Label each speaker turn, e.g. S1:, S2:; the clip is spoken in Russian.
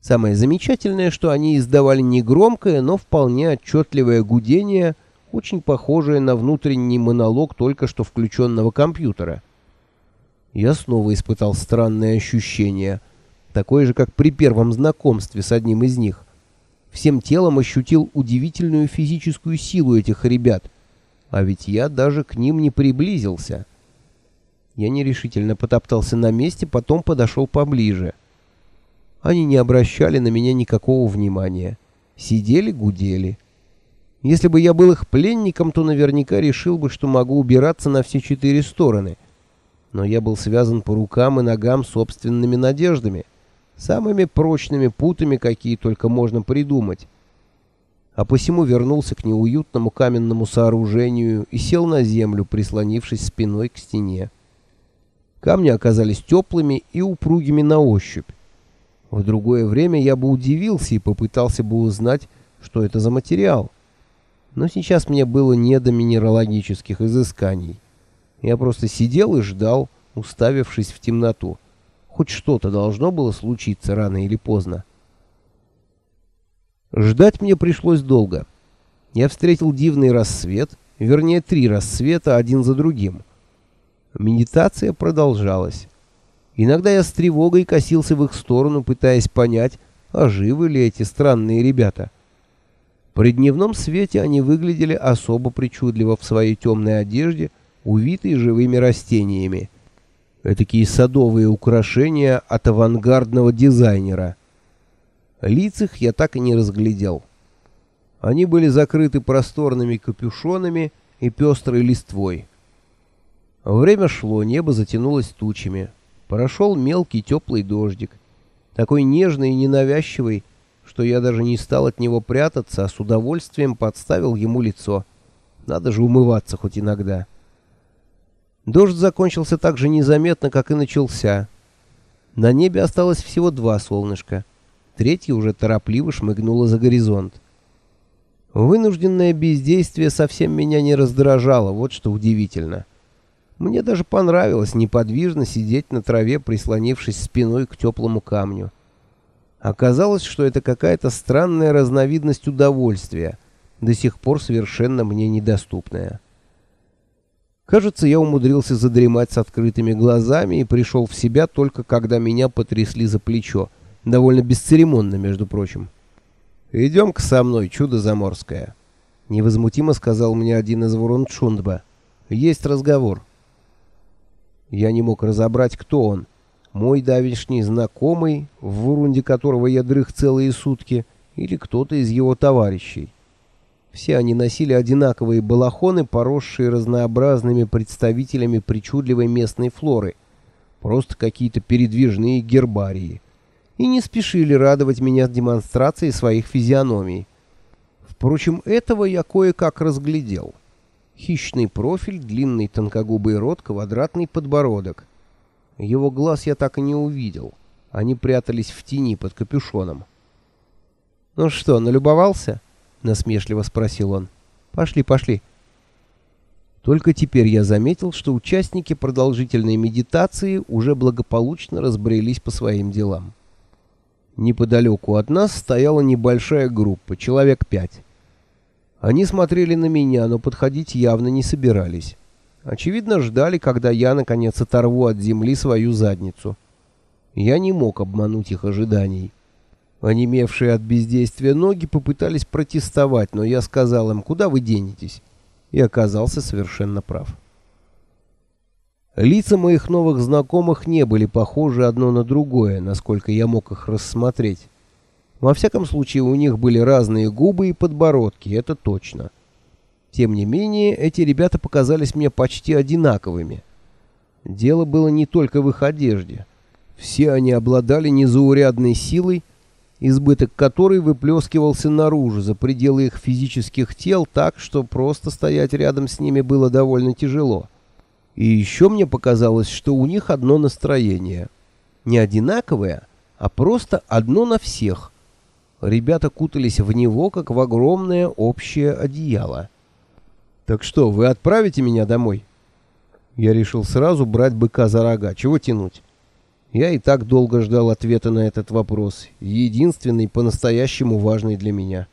S1: Самое замечательное, что они издавали негромкое, но вполне отчетливое гудение, очень похожее на внутренний монолог только что включенного компьютера. Я снова испытал странное ощущение, такое же, как при первом знакомстве с одним из них. Всем телом ощутил удивительную физическую силу этих ребят, а ведь я даже к ним не приблизился. Я нерешительно потоптался на месте, потом подошел поближе. Они не обращали на меня никакого внимания. Сидели, гудели. Если бы я был их пленником, то наверняка решил бы, что могу убираться на все четыре стороны. Но я был связан по рукам и ногам собственными надеждами, самыми прочными путами, какие только можно придумать. А посему вернулся к неуютному каменному сооружению и сел на землю, прислонившись спиной к стене. Камни оказались теплыми и упругими на ощупь. В другое время я бы удивился и попытался бы узнать, что это за материал. Но сейчас мне было не до минералогических изысканий. Я просто сидел и ждал, уставившись в темноту. Хоть что-то должно было случиться рано или поздно. Ждать мне пришлось долго. Я встретил дивный рассвет, вернее три рассвета один за другим. Медитация продолжалась. Иногда я с тревогой косился в их сторону, пытаясь понять, а живы ли эти странные ребята. При дневном свете они выглядели особо причудливо в своей темной одежде, увитые живыми растениями. Этакие садовые украшения от авангардного дизайнера. Лиц их я так и не разглядел. Они были закрыты просторными капюшонами и пестрой листвой. Время шло, небо затянулось тучами. Прошел мелкий теплый дождик, такой нежный и ненавязчивый, что я даже не стал от него прятаться, а с удовольствием подставил ему лицо. Надо же умываться хоть иногда. Дождь закончился так же незаметно, как и начался. На небе осталось всего два солнышка. Третье уже торопливо шмыгнуло за горизонт. Вынужденное бездействие совсем меня не раздражало, вот что удивительно. Мне даже понравилось неподвижно сидеть на траве, прислонившись спиной к теплому камню. Оказалось, что это какая-то странная разновидность удовольствия, до сих пор совершенно мне недоступная. Кажется, я умудрился задремать с открытыми глазами и пришел в себя только когда меня потрясли за плечо, довольно бесцеремонно, между прочим. «Идем-ка со мной, чудо заморское», — невозмутимо сказал мне один из Вурунчундба. «Есть разговор». Я не мог разобрать, кто он. Мой давешний знакомый, в Вурунде которого я дрых целые сутки, или кто-то из его товарищей. Все они носили одинаковые балахоны, поросшие разнообразными представителями причудливой местной флоры. Просто какие-то передвижные гербарии. И не спешили радовать меня демонстрацией своих физиономий. Впрочем, этого я кое-как разглядел. Хищный профиль, длинный тонкогубый рот, квадратный подбородок. Его глаз я так и не увидел. Они прятались в тени под капюшоном. «Ну что, налюбовался?» — насмешливо спросил он. «Пошли, пошли». Только теперь я заметил, что участники продолжительной медитации уже благополучно разбрелись по своим делам. Неподалеку от нас стояла небольшая группа, человек пять. Они смотрели на меня, но подходить явно не собирались. Очевидно, ждали, когда я, наконец, оторву от земли свою задницу. Я не мог обмануть их ожиданий. Онемевшие от бездействия ноги попытались протестовать, но я сказал им, куда вы денетесь, и оказался совершенно прав. Лица моих новых знакомых не были похожи одно на другое, насколько я мог их рассмотреть. Во всяком случае, у них были разные губы и подбородки, это точно. Тем не менее, эти ребята показались мне почти одинаковыми. Дело было не только в их одежде. Все они обладали незаурядной силой, избыток которой выплескивался наружу, за пределы их физических тел, так, что просто стоять рядом с ними было довольно тяжело. И еще мне показалось, что у них одно настроение. Не одинаковое, а просто одно на всех — Ребята кутались в него, как в огромное общее одеяло. «Так что, вы отправите меня домой?» Я решил сразу брать быка за рога. Чего тянуть? Я и так долго ждал ответа на этот вопрос, единственный по-настоящему важный для меня.